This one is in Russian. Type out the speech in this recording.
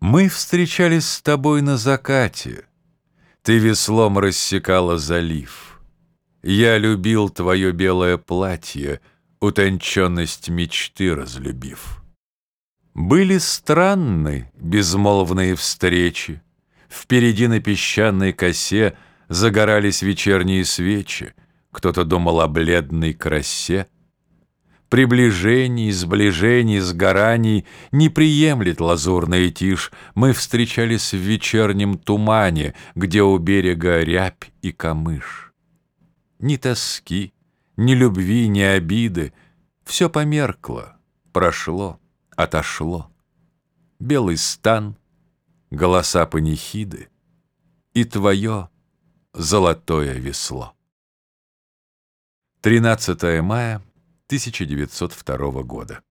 Мы встречались с тобой на закате, Ты веслом рассекала залив. Я любил твое белое платье, Утонченность мечты разлюбив. Были странны безмолвные встречи, Впереди на песчаной косе Загорались вечерние свечи, Кто-то думал о бледной красе, Приближений, сближений, сгораний Не приемлет лазурная тишь. Мы встречались в вечернем тумане, Где у берега рябь и камыш. Ни тоски, ни любви, ни обиды, Все померкло, прошло, отошло. Белый стан, голоса панихиды И твое золотое весло. 13 мая 1902 года.